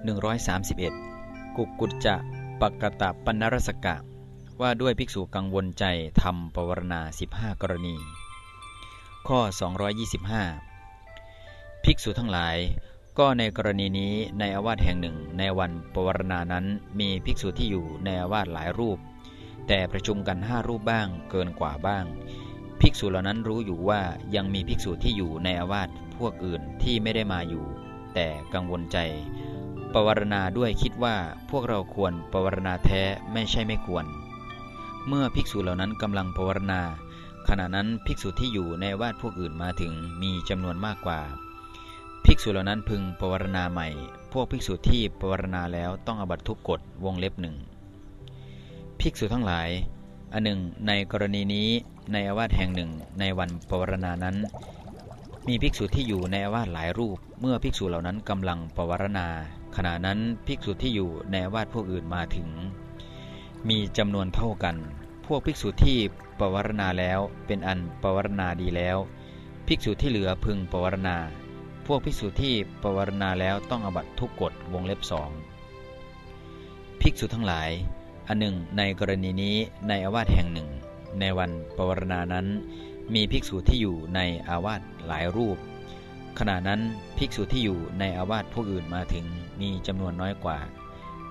131 กุกุจจะปกตะปันรสกะ ว่าด้วยภิกษุกังวลใจทำปวารณา 15 กรณี ข้อ 225 ภิกษุทั้งหลาย ก็ในกรณีนี้ในอาวาสแห่งหนึ่งในวันปวารณานั้นมีภิกษุที่อยู่ในอาวาสหลายรูป แต่ประชุมกันห้ารูปบ้างเกินกว่าบ้าง ภิกษุเหล่านั้นรู้อยู่ว่ายังมีภิกษุที่อยู่ในอาวาสพวกอื่นที่ไม่ได้มาอยู่ แต่กังวลใจ ปวารณาด้วยคิดว่าพวกเราควรปวารณาแท้ไม่ใช่ไม่ควร เมื่อภิกษุเหล่านั้นกำลังปวารณา ขณะนั้นภิกษุที่อยู่ในวาดพวกอื่นมาถึงมีจำนวนมากกว่า ภิกษุเหล่านั้นพึงปวารณาใหม่ พวกภิกษุที่ปวารณาแล้วต้องอบัตทุกกฎวงเล็บหนึ่งภิกษุทั้งหลายอันหนึ่งในกรณีนี้ในอาวาสแห่งหนึ่งในวันปวารณานั้น มีภิกษุที่อยู่ในอาวาสหลายรูป เมื่อภิกษุเหล่านั้นกำลังปวารณา ขณะนั้นภิกษุที่อยู่ในวาดพวกอื่นมาถึง มีจำนวนเท่ากัน พวกภิกษุที่ปวารณาแล้ว เป็นอันปวารณาดีแล้ว ภิกษุที่เหลือพึงปวารณา พวกภิกษุที่ปวารณาแล้วต้องอบัตทุกกฎวงเล็บสองภิกษุทั้งหลาย อันหนึ่ง ในกรณีนี้ในอาวาสแห่งหนึ่ง ในวันปวารณานั้น มีภิกษุที่อยู่ในอาวาสหลายรูป ขณะนั้นภิกษุที่อยู่ในอาวาสพวกอื่นมาถึงมีจำนวนน้อยกว่า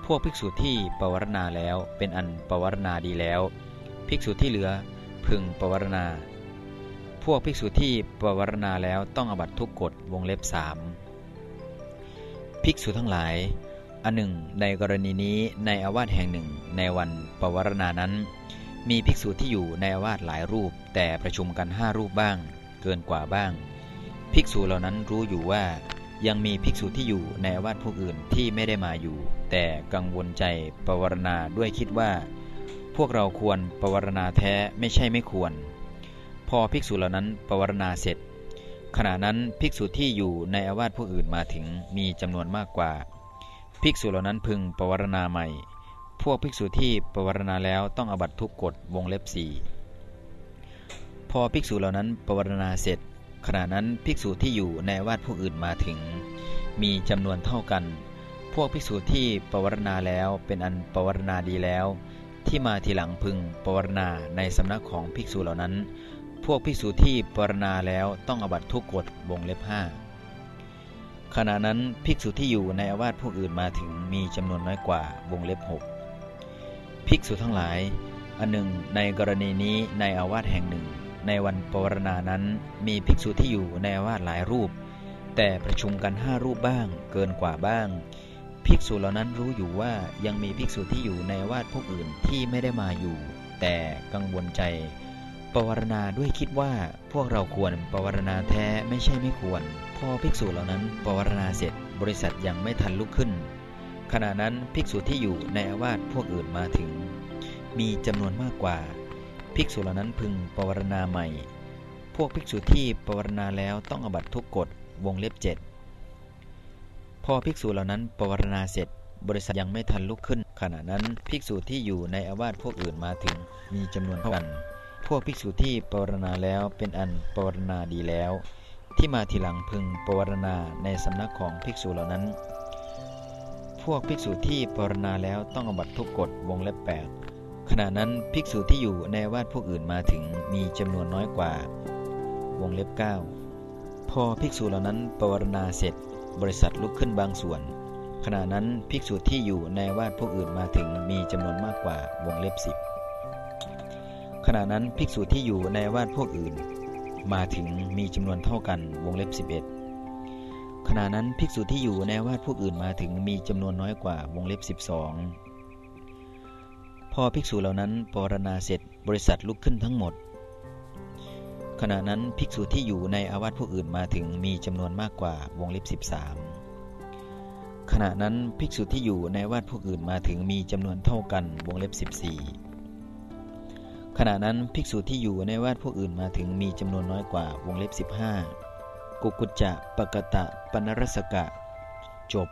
พวกภิกษุที่ปวารณาแล้วเป็นอันปวารณาดีแล้ว ภิกษุที่เหลือพึงปวารณา พวกภิกษุที่ปวารณาแล้วต้องอบัตทุกกฎวงเล็บสามภิกษุทั้งหลาย อันหนึ่ง ในกรณีนี้ในอาวาสแห่งหนึ่งในวันปวารณานั้น มีภิกษุที่อยู่ในอาวาสหลายรูป แต่ประชุมกันห้ารูปบ้าง เกินกว่าบ้าง ภิกษุเหล่านั้นรู้อยู่ว่า ยังมีภิกษุที่อยู่ในอาวาดพวกอื่นที่ไม่ได้มาอยู่ แต่กังวลใจปวารณาด้วยคิดว่า พวกเราควรปวารณาแท้ไม่ใช่ไม่ควร พอภิกษุเหล่านั้นปวารณาเสร็จ ขณะนั้นภิกษุที่อยู่ในอาวาสพวกอื่นมาถึงมีจำนวนมากกว่า ภิกษุเหล่านั้นพึงปวารณาใหม่ พวกภิกษุที่ปวารณาแล้วต้องอบัตทุกกฎวงเล็บสี่พอภิกษุเหล่านั้นปวารณาเสร็จ ขณะนั้นภิกษุที่อยู่ในวาดผู้อื่นมาถึง มีจำนวนเท่ากัน พวกภิกษุที่ปวารณาแล้วเป็นอันปวารณาดีแล้ว ที่มาทีหลังพึงปวารณาในสำนักของภิกษุเหล่านั้น พวกภิกษุที่ปวารณาแล้วต้องอบัตทุกกฎวงเล็บห้าขณะนั้นภิกษุที่อยู่ในอาวาสพวกอื่นมาถึงมีจำนวนน้อยกว่าวงเล็บหก ภิกษุทั้งหลาย อันหนึ่ง ในกรณีนี้ในอาวาสแห่งหนึ่ง ในวันปวารณานั้นมีภิกษุที่อยู่ในอาวาดหลายรูป แต่ประชุมกันห้ารูปบ้าง เกินกว่าบ้าง ภิกษุเหล่านั้นรู้อยู่ว่ายังมีภิกษุที่อยู่ในวาดพวกอื่นที่ไม่ได้มาอยู่ แต่กังวลใจปวารณาด้วยคิดว่าพวกเราควรปวารณาแท้ไม่ใช่ไม่ควร พอภิกษุเหล่านั้นปวารณาเสร็จ บริษัทยังไม่ทันลุกขึ้น ขณะนั้นภิกษุที่อยู่ในอาวาสพวกอื่นมาถึง มีจำนวนมากกว่า ภิกษุเหล่านั้นพึงปวารณาใหม่ พวกภิกษุที่ปวารณาแล้วต้องอบัตทุกกฎวงเล็บเจ็ดพอภิกษุเหล่านั้นปวารณาเสร็จ บริษัทยังไม่ทันลุกขึ้น ขณะนั้นภิกษุที่อยู่ในอาวาสพวกอื่นมาถึง มีจำนวนเท่ากัน พวกภิกษุที่ปวารณาแล้วเป็นอันปวารณาดีแล้ว ที่มาทีหลังพึงปวารณาในสำนักของภิกษุเหล่านั้น พวกภิกษุที่ปรณาแล้วต้องอบัตทุกกฎวงเล็บแปดขณะนั้นภิกษุที่อยู่ในวาดพวกอื่นมาถึงมีจำนวนน้อยกว่า วงเล็บ 9 พอภิกษุเหล่านั้นปรณาเสร็จ บริษัทลุกขึ้นบางส่วน ขณะนั้นภิกษุที่อยู่ในวาดพวกอื่นมาถึงมีจำนวนมากกว่าวงเล็บ 10 ขณะนั้นภิกษุที่อยู่ในวาดพวกอื่น มาถึงมีจำนวนเท่ากันวงเล็บ 11 ขณะนั้นภิกษุที่อยู่ในวาดพวกอื่นมาถึงมีจำนวนน้อยกว่าวงเล็บ 12 พอภิกษุเหล่านั้นปรณาเสร็จบริษัทลุกขึ้นทั้งหมด ขณะนั้นภิกษุที่อยู่ในอาวาสผู้อื่นมาถึงมีจำนวนมากกว่าวงเล็บ 13 ขณะนั้นภิกษุที่อยู่ในวาดผู้อื่นมาถึงมีจำนวนเท่ากันวงเล็บ 14 ขณะนั้นภิกษุที่อยู่ในวาดผู้อื่นมาถึงมีจำนวนน้อยกว่าวงเล็บ 15 กุกุจจะปกตะปนรสกะ จบ